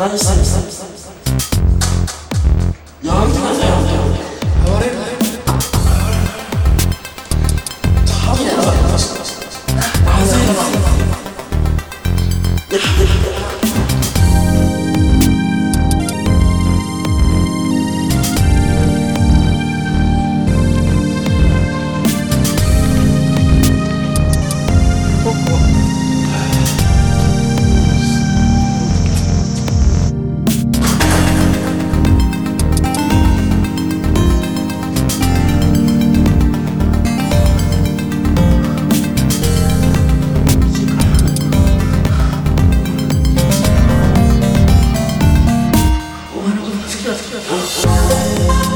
何してるんですか 시켜 시켜.